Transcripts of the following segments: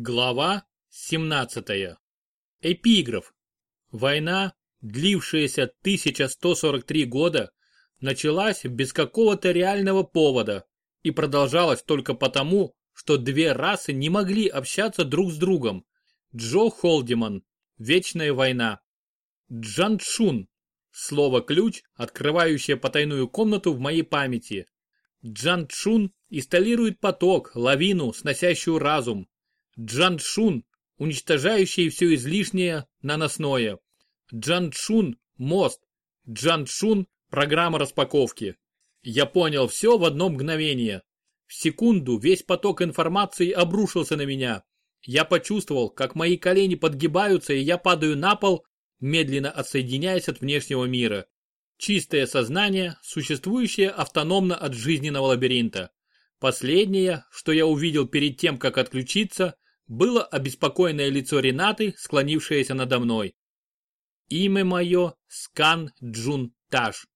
Глава 17. Эпиграф. Война, длившаяся 1143 года, началась без какого-то реального повода и продолжалась только потому, что две расы не могли общаться друг с другом. Джо Холдиман. Вечная война. Джаншун. Слово-ключ, открывающее потайную комнату в моей памяти. Джаншун инсталирует поток, лавину, сносящую разум, Джаншун, уничтожающий все излишнее, наносное. Джаншун – мост. Джаншун – программа распаковки. Я понял все в одно мгновение. В секунду весь поток информации обрушился на меня. Я почувствовал, как мои колени подгибаются и я падаю на пол, медленно отсоединяясь от внешнего мира. Чистое сознание, существующее автономно от жизненного лабиринта. Последнее, что я увидел перед тем, как отключиться – было обеспокоенное лицо Ренаты, склонившееся надо мной. Имя мое Скан Джун Таш.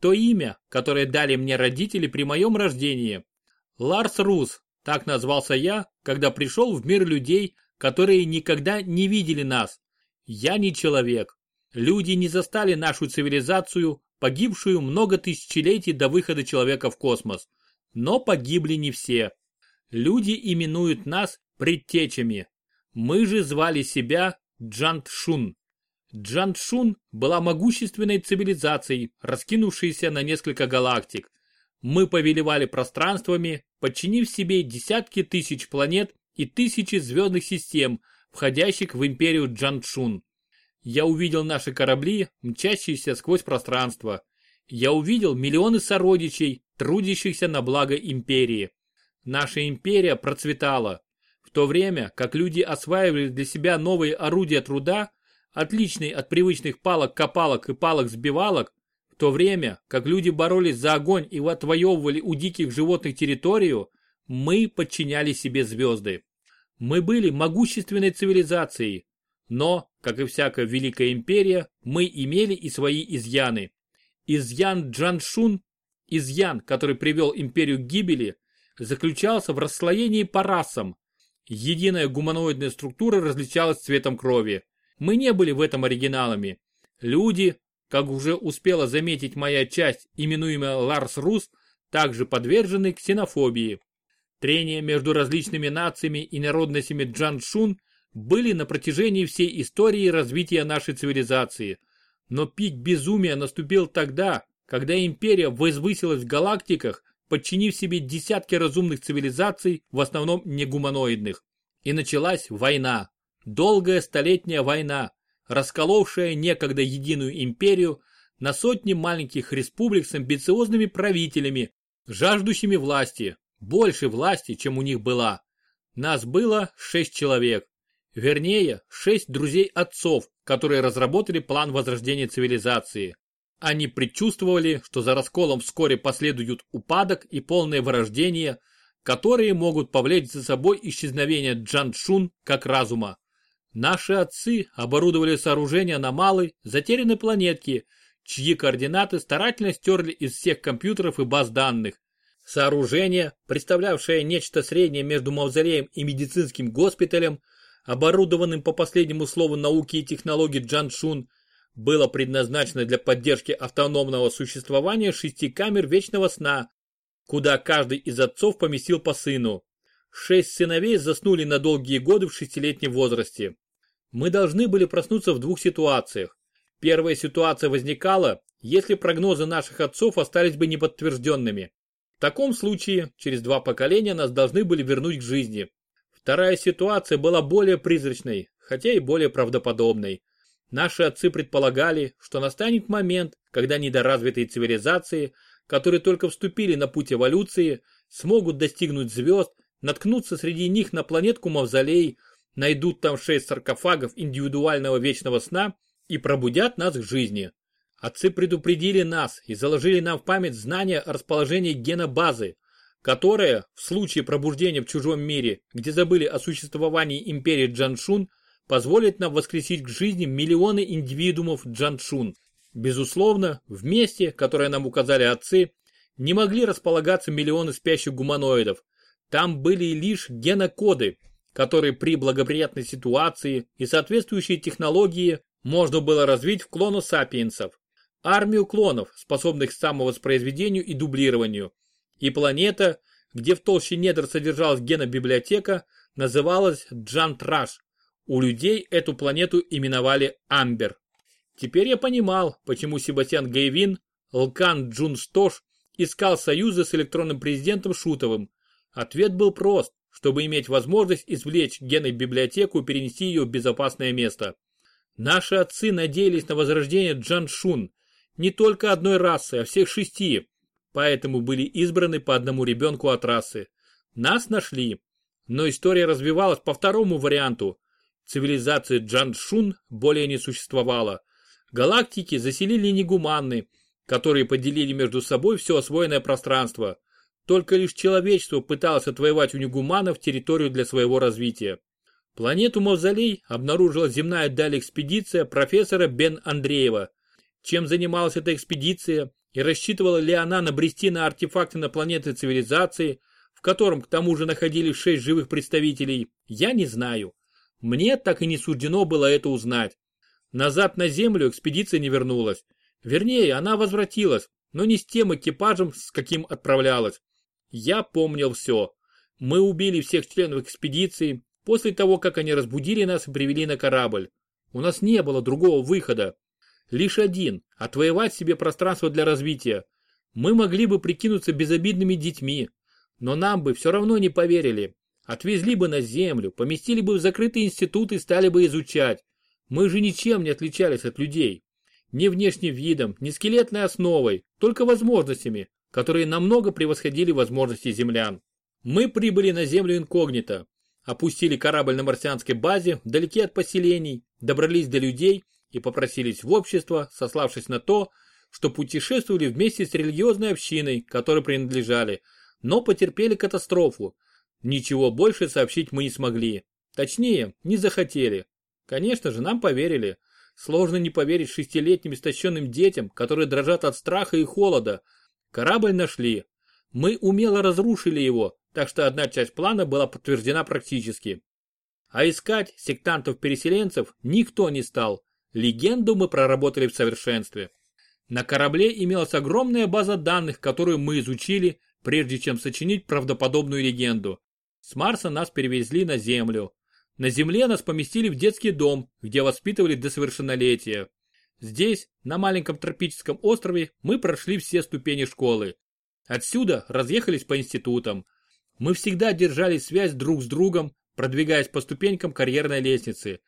То имя, которое дали мне родители при моем рождении. Ларс Рус, так назвался я, когда пришел в мир людей, которые никогда не видели нас. Я не человек. Люди не застали нашу цивилизацию, погибшую много тысячелетий до выхода человека в космос. Но погибли не все. Люди именуют нас предтечами. Мы же звали себя Джантшун. Джантшун была могущественной цивилизацией, раскинувшейся на несколько галактик. Мы повелевали пространствами, подчинив себе десятки тысяч планет и тысячи звездных систем, входящих в империю Джаншун. Я увидел наши корабли, мчащиеся сквозь пространство. Я увидел миллионы сородичей, трудящихся на благо империи. Наша империя процветала, в то время как люди осваивали для себя новые орудия труда, отличные от привычных палок-копалок и палок-сбивалок, в то время как люди боролись за огонь и отвоевывали у диких животных территорию, мы подчиняли себе звезды. Мы были могущественной цивилизацией, но, как и всякая великая империя, мы имели и свои изъяны. Изъян Джаншун, изъян, который привел империю к гибели, заключался в расслоении по расам, Единая гуманоидная структура различалась цветом крови. Мы не были в этом оригиналами. Люди, как уже успела заметить моя часть, именуемая Ларс Рус, также подвержены ксенофобии. Трения между различными нациями и народностями Джаншун были на протяжении всей истории развития нашей цивилизации. Но пик безумия наступил тогда, когда империя возвысилась в галактиках подчинив себе десятки разумных цивилизаций, в основном негуманоидных. И началась война. Долгая столетняя война, расколовшая некогда единую империю на сотни маленьких республик с амбициозными правителями, жаждущими власти, больше власти, чем у них была. Нас было шесть человек. Вернее, шесть друзей отцов, которые разработали план возрождения цивилизации. Они предчувствовали, что за расколом вскоре последуют упадок и полное вырождение, которые могут повлечь за собой исчезновение Джаншун как разума. Наши отцы оборудовали сооружения на малой, затерянной планетке, чьи координаты старательно стерли из всех компьютеров и баз данных. Сооружение, представлявшее нечто среднее между мавзолеем и медицинским госпиталем, оборудованным по последнему слову науки и технологий Джаншун, было предназначено для поддержки автономного существования шести камер вечного сна, куда каждый из отцов поместил по сыну. Шесть сыновей заснули на долгие годы в шестилетнем возрасте. Мы должны были проснуться в двух ситуациях. Первая ситуация возникала, если прогнозы наших отцов остались бы неподтвержденными. В таком случае, через два поколения нас должны были вернуть к жизни. Вторая ситуация была более призрачной, хотя и более правдоподобной. Наши отцы предполагали, что настанет момент, когда недоразвитые цивилизации, которые только вступили на путь эволюции, смогут достигнуть звезд, наткнуться среди них на планетку Мавзолей, найдут там шесть саркофагов индивидуального вечного сна и пробудят нас к жизни. Отцы предупредили нас и заложили нам в память знания о расположении гена которая, в случае пробуждения в чужом мире, где забыли о существовании империи Джаншун, позволит нам воскресить к жизни миллионы индивидуумов Джаншун. Безусловно, в месте, которое нам указали отцы, не могли располагаться миллионы спящих гуманоидов. Там были лишь генокоды, которые при благоприятной ситуации и соответствующей технологии можно было развить в клону сапиенсов. Армию клонов, способных к самовоспроизведению и дублированию. И планета, где в толще недр содержалась генобиблиотека, называлась Джантраш. У людей эту планету именовали Амбер. Теперь я понимал, почему Себастьян Гейвин, Лкан Джунштош искал союза с электронным президентом Шутовым. Ответ был прост, чтобы иметь возможность извлечь геной-библиотеку и перенести ее в безопасное место. Наши отцы надеялись на возрождение Джаншун, не только одной расы, а всех шести, поэтому были избраны по одному ребенку от расы. Нас нашли, но история развивалась по второму варианту. Цивилизации Джаншун более не существовало. Галактики заселили негуманны, которые поделили между собой все освоенное пространство. Только лишь человечество пыталось отвоевать у негуманов территорию для своего развития. Планету Мавзолей обнаружила земная даль экспедиция профессора Бен Андреева. Чем занималась эта экспедиция и рассчитывала ли она набрести на артефакты на планеты цивилизации, в котором к тому же находились шесть живых представителей, я не знаю. Мне так и не суждено было это узнать. Назад на Землю экспедиция не вернулась. Вернее, она возвратилась, но не с тем экипажем, с каким отправлялась. Я помнил все. Мы убили всех членов экспедиции после того, как они разбудили нас и привели на корабль. У нас не было другого выхода. Лишь один – отвоевать себе пространство для развития. Мы могли бы прикинуться безобидными детьми, но нам бы все равно не поверили. Отвезли бы на землю, поместили бы в закрытый институт и стали бы изучать. Мы же ничем не отличались от людей. Ни внешним видом, ни скелетной основой, только возможностями, которые намного превосходили возможности землян. Мы прибыли на Землю инкогнито, опустили корабль на марсианской базе, вдалеке от поселений, добрались до людей и попросились в общество, сославшись на то, что путешествовали вместе с религиозной общиной, которой принадлежали, но потерпели катастрофу. Ничего больше сообщить мы не смогли. Точнее, не захотели. Конечно же, нам поверили. Сложно не поверить шестилетним истощенным детям, которые дрожат от страха и холода. Корабль нашли. Мы умело разрушили его, так что одна часть плана была подтверждена практически. А искать сектантов-переселенцев никто не стал. Легенду мы проработали в совершенстве. На корабле имелась огромная база данных, которую мы изучили, прежде чем сочинить правдоподобную легенду. С Марса нас перевезли на Землю. На Земле нас поместили в детский дом, где воспитывали до совершеннолетия. Здесь, на маленьком тропическом острове, мы прошли все ступени школы. Отсюда разъехались по институтам. Мы всегда держали связь друг с другом, продвигаясь по ступенькам карьерной лестницы.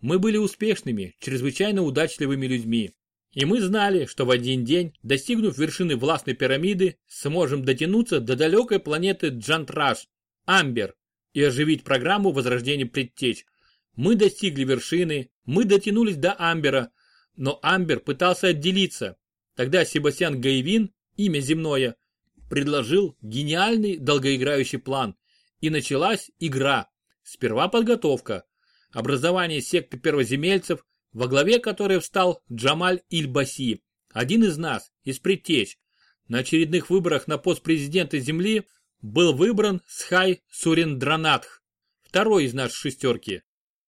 Мы были успешными, чрезвычайно удачливыми людьми. И мы знали, что в один день, достигнув вершины властной пирамиды, сможем дотянуться до далекой планеты Джантраш, Амбер, и оживить программу возрождения предтеч. Мы достигли вершины, мы дотянулись до Амбера, но Амбер пытался отделиться. Тогда Себастьян Гаевин, имя земное, предложил гениальный долгоиграющий план. И началась игра. Сперва подготовка. Образование секты первоземельцев, во главе которой встал Джамаль Иль-Баси, один из нас, из предтеч. На очередных выборах на пост президента Земли был выбран Схай Сурендранатх, второй из нашей шестерки.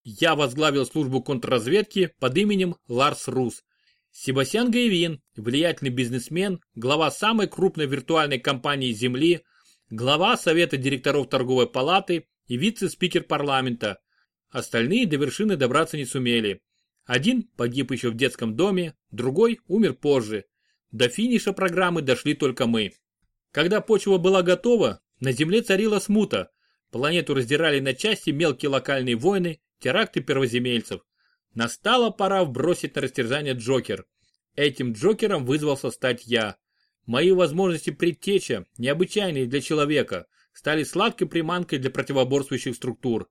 Я возглавил службу контрразведки под именем Ларс Рус. Себастьян Гайвин, влиятельный бизнесмен, глава самой крупной виртуальной компании Земли, глава Совета директоров торговой палаты и вице-спикер парламента. Остальные до вершины добраться не сумели. Один погиб еще в детском доме, другой умер позже. До финиша программы дошли только мы. Когда почва была готова, на Земле царила смута. Планету раздирали на части мелкие локальные войны, теракты первоземельцев. Настала пора вбросить на растерзание Джокер. Этим Джокером вызвался стать я. Мои возможности предтеча, необычайные для человека, стали сладкой приманкой для противоборствующих структур.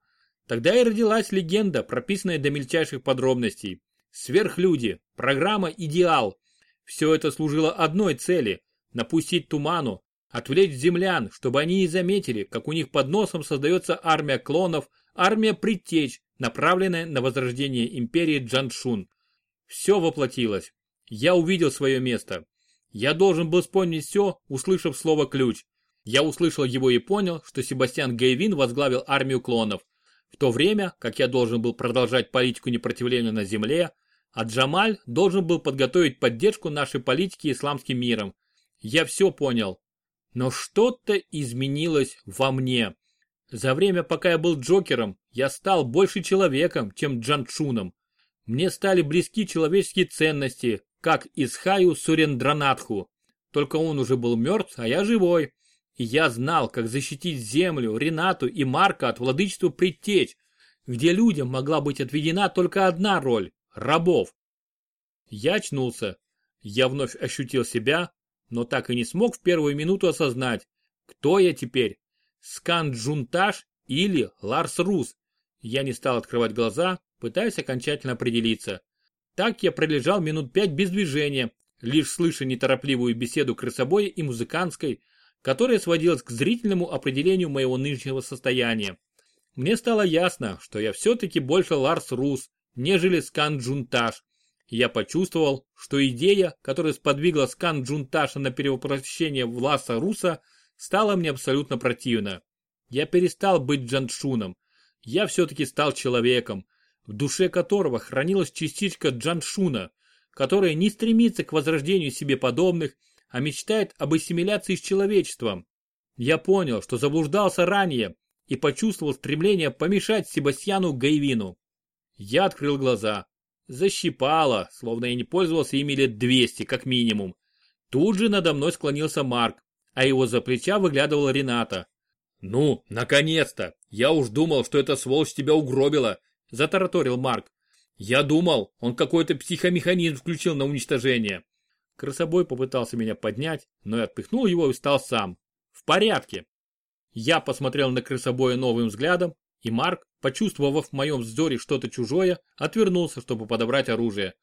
Тогда и родилась легенда, прописанная до мельчайших подробностей. Сверхлюди, программа «Идеал». Все это служило одной цели – напустить туману, Отвлечь землян, чтобы они не заметили, как у них под носом создается армия клонов, армия предтеч, направленная на возрождение империи Джаншун. Все воплотилось. Я увидел свое место. Я должен был вспомнить все, услышав слово «ключ». Я услышал его и понял, что Себастьян Гейвин возглавил армию клонов. в то время, как я должен был продолжать политику непротивления на земле, а Джамаль должен был подготовить поддержку нашей политики исламским миром. Я все понял. Но что-то изменилось во мне. За время, пока я был Джокером, я стал больше человеком, чем Джанчуном. Мне стали близки человеческие ценности, как Исхаю Сурендранатху. Только он уже был мертв, а я живой. И я знал, как защитить землю, Ренату и Марка от владычества предтеч, где людям могла быть отведена только одна роль – рабов. Я очнулся. Я вновь ощутил себя, но так и не смог в первую минуту осознать, кто я теперь – Скан Джунташ или Ларс Рус. Я не стал открывать глаза, пытаясь окончательно определиться. Так я пролежал минут пять без движения, лишь слыша неторопливую беседу Крысобоя и Музыкантской, которая сводилась к зрительному определению моего нынешнего состояния. Мне стало ясно, что я все-таки больше Ларс Рус, нежели Скан Джунташ. Я почувствовал, что идея, которая сподвигла Скан Джунташа на перевоплощение в Ларса Руса, стала мне абсолютно противна. Я перестал быть Джаншуном. Я все-таки стал человеком, в душе которого хранилась частичка Джаншуна, которая не стремится к возрождению себе подобных, а мечтает об ассимиляции с человечеством. Я понял, что заблуждался ранее и почувствовал стремление помешать Себастьяну Гайвину. Я открыл глаза. Защипало, словно я не пользовался ими лет 200 как минимум. Тут же надо мной склонился Марк, а его за плеча выглядывала Рената. «Ну, наконец-то! Я уж думал, что эта сволочь тебя угробила!» – затараторил Марк. «Я думал, он какой-то психомеханизм включил на уничтожение. Красобой попытался меня поднять, но я отпихнул его и встал сам. В порядке. Я посмотрел на крысобоя новым взглядом, и Марк, почувствовав в моем взоре что-то чужое, отвернулся, чтобы подобрать оружие.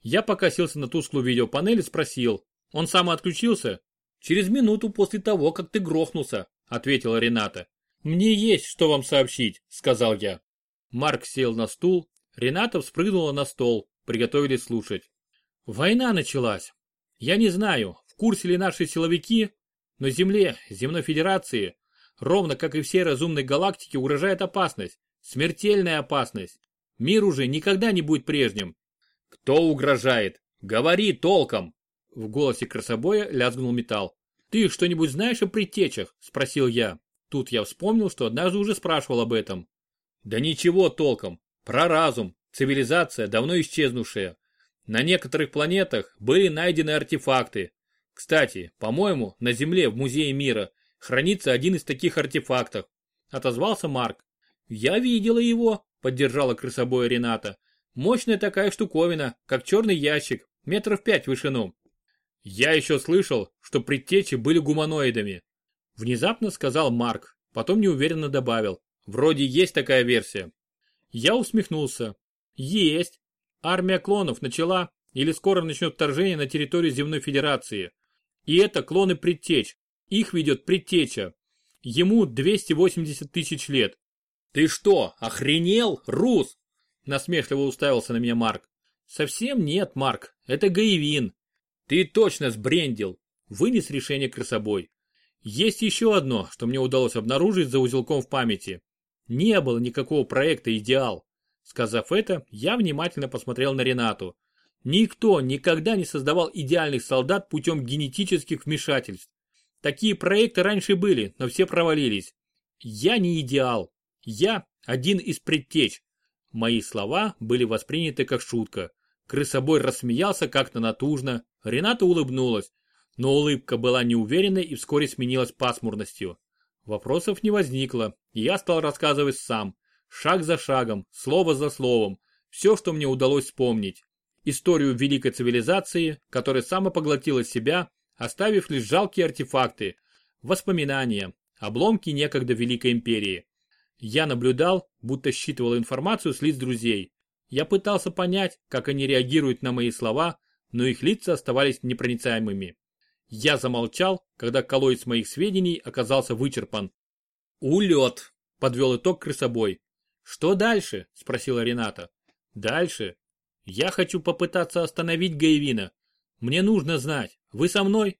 Я покосился на тусклую видеопанель и спросил, он сам отключился? Через минуту после того, как ты грохнулся, ответила Рената. Мне есть что вам сообщить, сказал я. Марк сел на стул, Рената спрыгнула на стол, приготовились слушать. Война началась. Я не знаю, в курсе ли наши силовики, но Земле, Земной Федерации, ровно как и всей разумной галактике угрожает опасность, смертельная опасность. Мир уже никогда не будет прежним. Кто угрожает? Говори толком! В голосе красобоя лязгнул металл. Ты что-нибудь знаешь о предтечах? Спросил я. Тут я вспомнил, что однажды уже спрашивал об этом. Да ничего толком. Про разум, цивилизация, давно исчезнувшая. На некоторых планетах были найдены артефакты. Кстати, по-моему, на Земле в Музее мира хранится один из таких артефактов. Отозвался Марк. Я видела его, поддержала крысобоя Рената. Мощная такая штуковина, как черный ящик, метров пять в вышину. Я еще слышал, что предтечи были гуманоидами. Внезапно сказал Марк, потом неуверенно добавил. Вроде есть такая версия. Я усмехнулся. Есть. Армия клонов начала или скоро начнет вторжение на территорию Земной Федерации. И это клоны предтеч. Их ведет предтеча. Ему 280 тысяч лет. Ты что, охренел, Рус? Насмешливо уставился на меня Марк. Совсем нет, Марк, это Гаевин. Ты точно сбрендил. Вынес решение красобой. Есть еще одно, что мне удалось обнаружить за узелком в памяти. Не было никакого проекта «Идеал». Сказав это, я внимательно посмотрел на Ренату. Никто никогда не создавал идеальных солдат путем генетических вмешательств. Такие проекты раньше были, но все провалились. Я не идеал. Я один из предтеч. Мои слова были восприняты как шутка. Крысобой рассмеялся как-то натужно. Рената улыбнулась. Но улыбка была неуверенной и вскоре сменилась пасмурностью. Вопросов не возникло, и я стал рассказывать сам. Шаг за шагом, слово за словом, все, что мне удалось вспомнить. Историю великой цивилизации, которая самопоглотила себя, оставив лишь жалкие артефакты, воспоминания, обломки некогда Великой Империи. Я наблюдал, будто считывал информацию с лиц друзей. Я пытался понять, как они реагируют на мои слова, но их лица оставались непроницаемыми. Я замолчал, когда коллоид моих сведений оказался вычерпан. «Улет!» – подвел итог крысобой. «Что дальше?» – спросила Рената. «Дальше? Я хочу попытаться остановить Гаевина. Мне нужно знать, вы со мной?»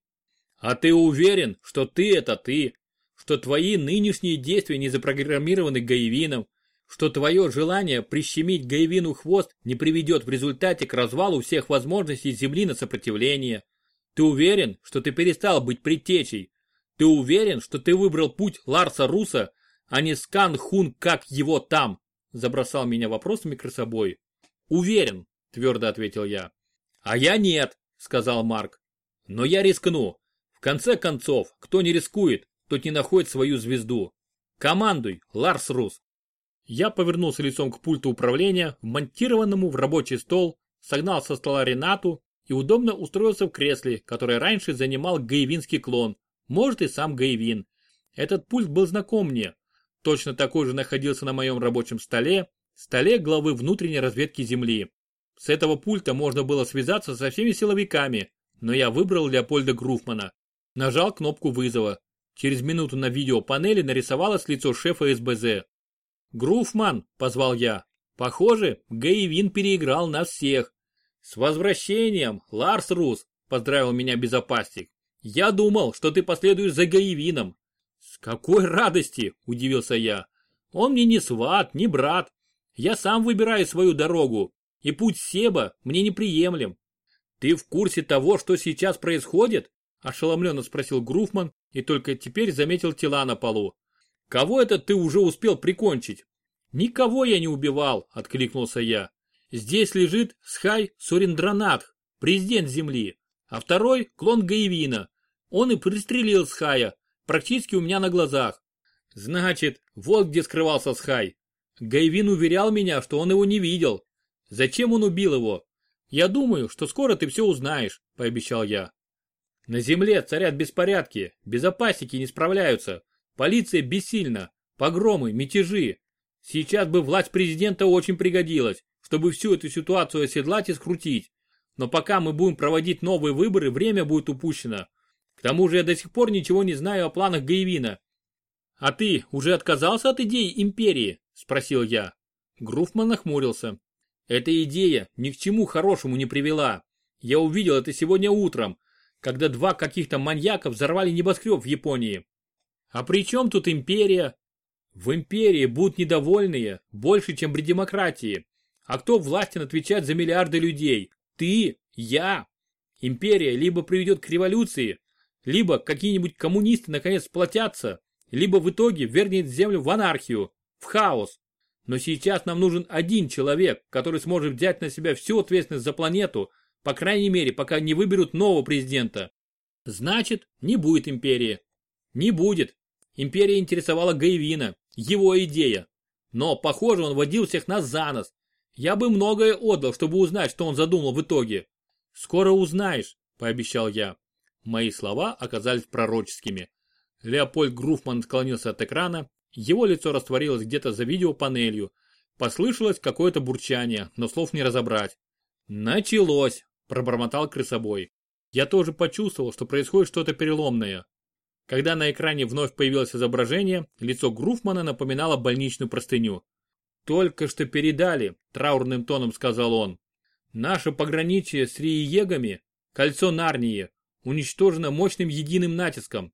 «А ты уверен, что ты это ты? Что твои нынешние действия не запрограммированы Гаевином? что твое желание прищемить Гаевину хвост не приведет в результате к развалу всех возможностей Земли на сопротивление. Ты уверен, что ты перестал быть предтечей? Ты уверен, что ты выбрал путь Ларса Руса, а не Скан Хун, как его там? Забросал меня вопросами красобой. Уверен, твердо ответил я. А я нет, сказал Марк. Но я рискну. В конце концов, кто не рискует, тот не находит свою звезду. Командуй, Ларс Рус. Я повернулся лицом к пульту управления, вмонтированному в рабочий стол, согнал со стола Ренату и удобно устроился в кресле, которое раньше занимал гаевинский клон, может и сам Гаевин. Этот пульт был знаком мне. Точно такой же находился на моем рабочем столе, столе главы внутренней разведки Земли. С этого пульта можно было связаться со всеми силовиками, но я выбрал Леопольда Груфмана. Нажал кнопку вызова. Через минуту на видеопанели нарисовалось лицо шефа СБЗ. «Груфман!» – позвал я. «Похоже, Гаевин переиграл нас всех». «С возвращением, Ларс Рус!» – поздравил меня безопасник. «Я думал, что ты последуешь за Гаевином». «С какой радости!» – удивился я. «Он мне не сват, не брат. Я сам выбираю свою дорогу, и путь Себа мне неприемлем». «Ты в курсе того, что сейчас происходит?» – ошеломленно спросил Груфман и только теперь заметил тела на полу. Кого это ты уже успел прикончить? Никого я не убивал, откликнулся я. Здесь лежит Схай Сурендранатх, президент Земли, а второй клон Гаевина. Он и пристрелил Схая, практически у меня на глазах. Значит, вот где скрывался Схай. Гаевин уверял меня, что он его не видел. Зачем он убил его? Я думаю, что скоро ты все узнаешь, пообещал я. На земле царят беспорядки, безопасники не справляются, Полиция бессильна. Погромы, мятежи. Сейчас бы власть президента очень пригодилась, чтобы всю эту ситуацию оседлать и скрутить. Но пока мы будем проводить новые выборы, время будет упущено. К тому же я до сих пор ничего не знаю о планах Гаевина. А ты уже отказался от идеи империи? Спросил я. Груфман нахмурился. Эта идея ни к чему хорошему не привела. Я увидел это сегодня утром, когда два каких-то маньяка взорвали небоскреб в Японии. А при чем тут империя? В империи будут недовольные больше, чем при демократии. А кто властен отвечать за миллиарды людей? Ты, я. Империя либо приведет к революции, либо какие-нибудь коммунисты наконец сплотятся, либо в итоге вернет землю в анархию, в хаос. Но сейчас нам нужен один человек, который сможет взять на себя всю ответственность за планету, по крайней мере, пока не выберут нового президента. Значит, не будет империи. Не будет. Империя интересовала Гаевина, его идея. Но, похоже, он водил всех нас за нос. Я бы многое отдал, чтобы узнать, что он задумал в итоге. Скоро узнаешь, пообещал я. Мои слова оказались пророческими. Леопольд Груфман склонился от экрана, его лицо растворилось где-то за видеопанелью. Послышалось какое-то бурчание, но слов не разобрать. «Началось!» – пробормотал крысобой. Я тоже почувствовал, что происходит что-то переломное. Когда на экране вновь появилось изображение, лицо Груфмана напоминало больничную простыню. «Только что передали», – траурным тоном сказал он. «Наше пограничье с Риегами, кольцо Нарнии, уничтожено мощным единым натиском.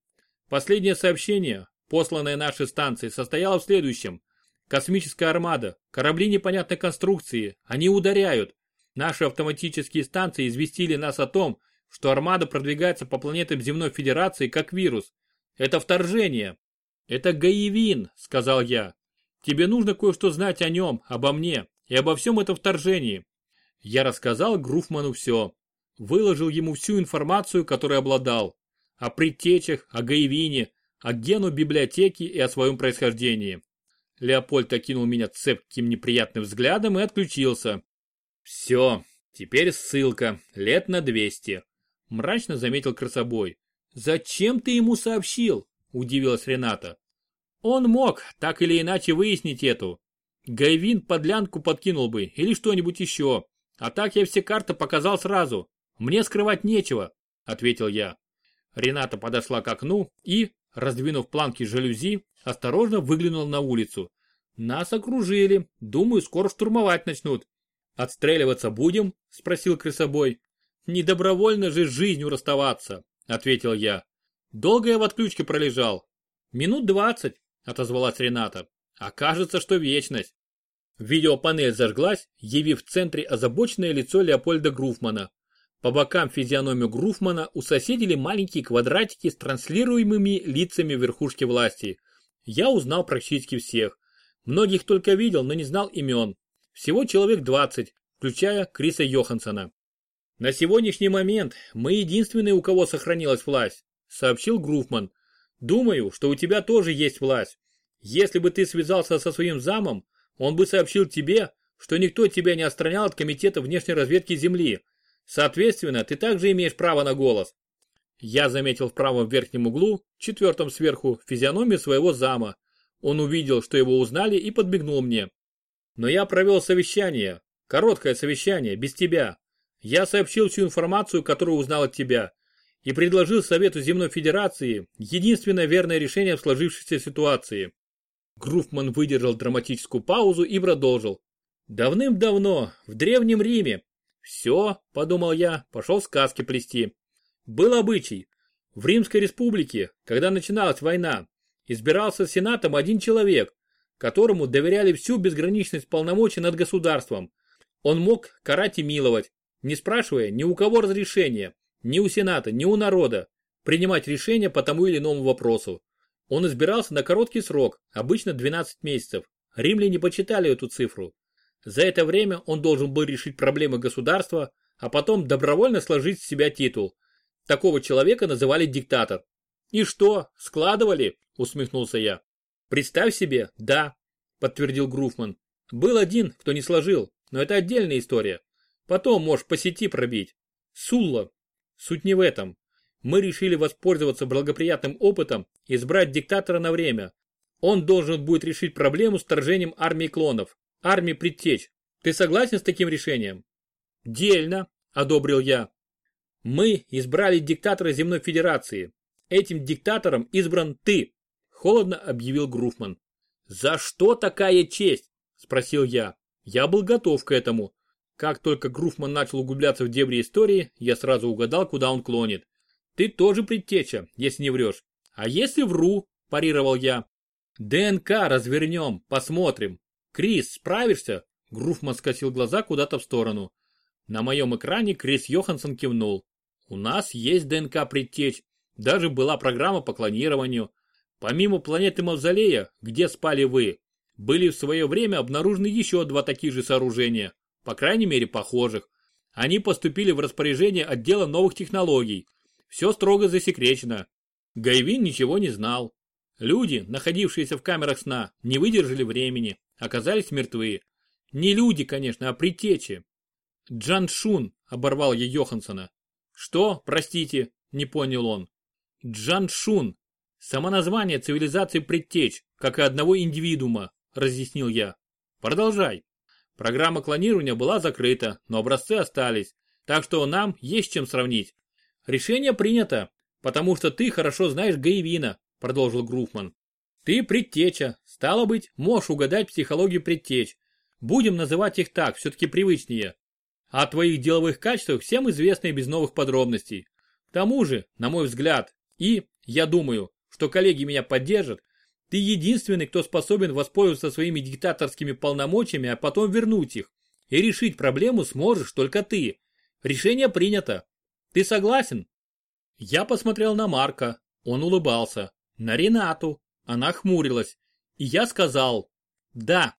Последнее сообщение, посланное нашей станции, состояло в следующем. Космическая армада, корабли непонятной конструкции, они ударяют. Наши автоматические станции известили нас о том, что армада продвигается по планетам Земной Федерации как вирус, это вторжение. Это Гаевин, сказал я. Тебе нужно кое-что знать о нем, обо мне и обо всем этом вторжении. Я рассказал Груфману все. Выложил ему всю информацию, которой обладал. О предтечах, о Гаевине, о гену библиотеки и о своем происхождении. Леопольд окинул меня цепким неприятным взглядом и отключился. Все, теперь ссылка, лет на 200. Мрачно заметил красобой. «Зачем ты ему сообщил?» – удивилась Рената. «Он мог так или иначе выяснить эту. Гайвин подлянку подкинул бы или что-нибудь еще. А так я все карты показал сразу. Мне скрывать нечего», – ответил я. Рената подошла к окну и, раздвинув планки жалюзи, осторожно выглянула на улицу. «Нас окружили. Думаю, скоро штурмовать начнут». «Отстреливаться будем?» – спросил крысобой. «Не добровольно же с жизнью расставаться», — ответил я. «Долго я в отключке пролежал?» «Минут двадцать», — отозвалась Рената. «А кажется, что вечность. Видеопанель зажглась, явив в центре озабоченное лицо Леопольда Груфмана. По бокам физиономию Груфмана усоседили маленькие квадратики с транслируемыми лицами верхушки власти. Я узнал практически всех. Многих только видел, но не знал имен. Всего человек 20, включая Криса Йоханссона. На сегодняшний момент мы единственные, у кого сохранилась власть, сообщил Груфман. Думаю, что у тебя тоже есть власть. Если бы ты связался со своим замом, он бы сообщил тебе, что никто тебя не отстранял от Комитета внешней разведки Земли. Соответственно, ты также имеешь право на голос. Я заметил в правом верхнем углу, четвертом сверху, физиономию своего зама. Он увидел, что его узнали и подбегнул мне. Но я провел совещание, короткое совещание, без тебя. Я сообщил всю информацию, которую узнал от тебя, и предложил Совету Земной Федерации единственное верное решение в сложившейся ситуации. Груфман выдержал драматическую паузу и продолжил. Давным-давно, в Древнем Риме. Все, подумал я, пошел сказки плести. Был обычай. В Римской республике, когда начиналась война, избирался сенатом один человек, которому доверяли всю безграничность полномочий над государством. Он мог карать и миловать, не спрашивая ни у кого разрешения, ни у сената, ни у народа, принимать решения по тому или иному вопросу. Он избирался на короткий срок, обычно 12 месяцев. Римляне почитали эту цифру. За это время он должен был решить проблемы государства, а потом добровольно сложить с себя титул. Такого человека называли диктатор. «И что, складывали?» – усмехнулся я. «Представь себе, да», – подтвердил Груфман. «Был один, кто не сложил, но это отдельная история. Потом можешь по сети пробить. Сулла. Суть не в этом мы решили воспользоваться благоприятным опытом и избрать диктатора на время. Он должен будет решить проблему с вторжением армии клонов, армии предтеч. Ты согласен с таким решением? Дельно, одобрил я. Мы избрали диктатора Земной Федерации. Этим диктатором избран ты, холодно объявил Груфман. За что такая честь? Спросил я. Я был готов к этому. Как только Груфман начал углубляться в дебри истории, я сразу угадал, куда он клонит. Ты тоже предтеча, если не врешь. А если вру, парировал я. ДНК развернем, посмотрим. Крис, справишься? Груфман скосил глаза куда-то в сторону. На моем экране Крис Йоханссон кивнул. У нас есть ДНК предтеч. Даже была программа по клонированию. Помимо планеты Мавзолея, где спали вы, были в свое время обнаружены еще два таких же сооружения, по крайней мере похожих. Они поступили в распоряжение отдела новых технологий, все строго засекречено. Гайвин ничего не знал. Люди, находившиеся в камерах сна, не выдержали времени, оказались мертвы. Не люди, конечно, а предтечи. Джан Шун оборвал я Йохансона. Что, простите, не понял он. Джан Шун. Само название цивилизации предтеч, как и одного индивидуума, разъяснил я. Продолжай. Программа клонирования была закрыта, но образцы остались, так что нам есть чем сравнить. Решение принято, потому что ты хорошо знаешь Гаевина, продолжил Груфман. Ты предтеча, стало быть, можешь угадать психологию предтеч. Будем называть их так, все-таки привычнее. О твоих деловых качествах всем известно и без новых подробностей. К тому же, на мой взгляд, и, я думаю, что коллеги меня поддержат, ты единственный, кто способен воспользоваться своими диктаторскими полномочиями, а потом вернуть их. И решить проблему сможешь только ты. Решение принято. Ты согласен? Я посмотрел на Марка, он улыбался. На Ренату, она хмурилась. И я сказал, да.